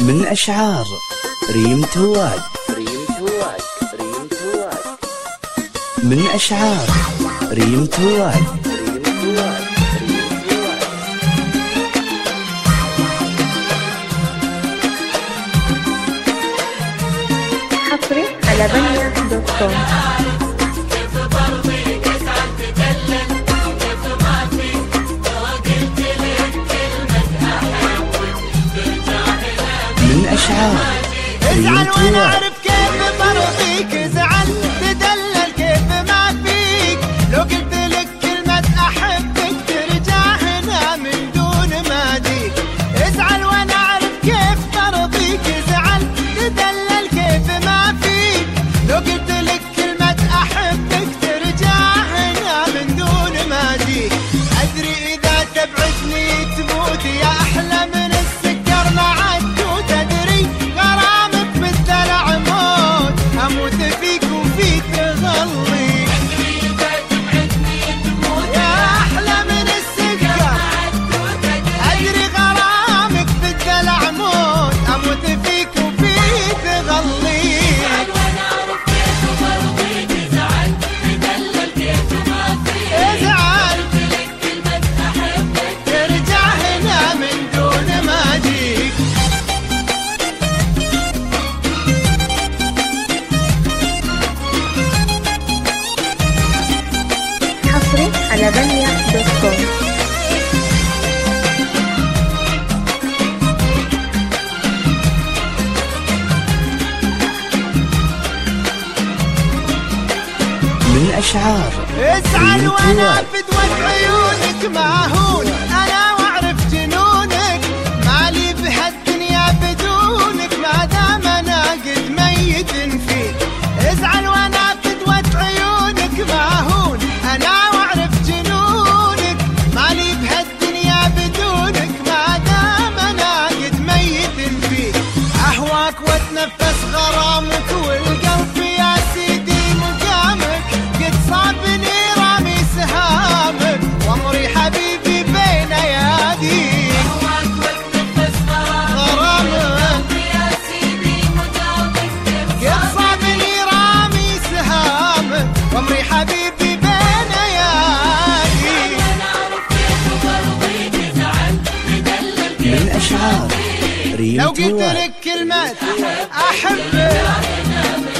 من أشعار ريم تواد. ريم تواد ريم تواد من أشعار ريم تواد. ريم تواد حصري على بنيا dot com ازعل وأنا أعرف كيف برضيك ازعل. على بنيا دوت كوم من أشعار تواد واتنفس غرامك والقلب يا سيدي مقامك. قد صابني رامي سهامك. وامري حبيبي بين اياديك من أشعار لو قلت لك كلمة أحبك.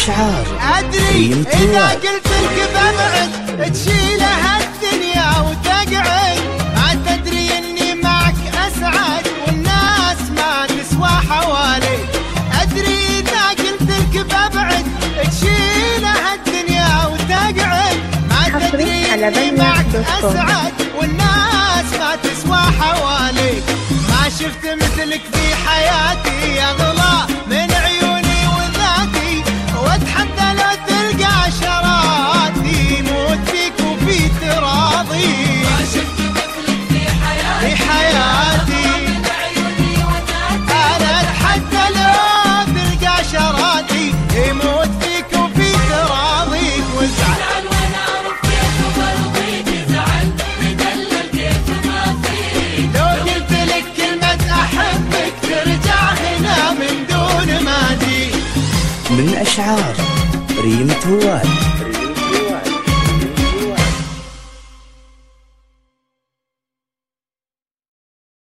من أشعار. أدري إذا. قلت لك ببعد تشيلها الدنيا وتقعد. ما تدري إني معك أسعد والناس ما تسوى حواليك أدري إذا قلت لك ببعد تشيلها الدنيا وتقعد. ما تدري إني معك. أسعد والناس ما تسوى حواليك ما شفت مثلك في حياتي يا غلا. من أشعار ريم تواد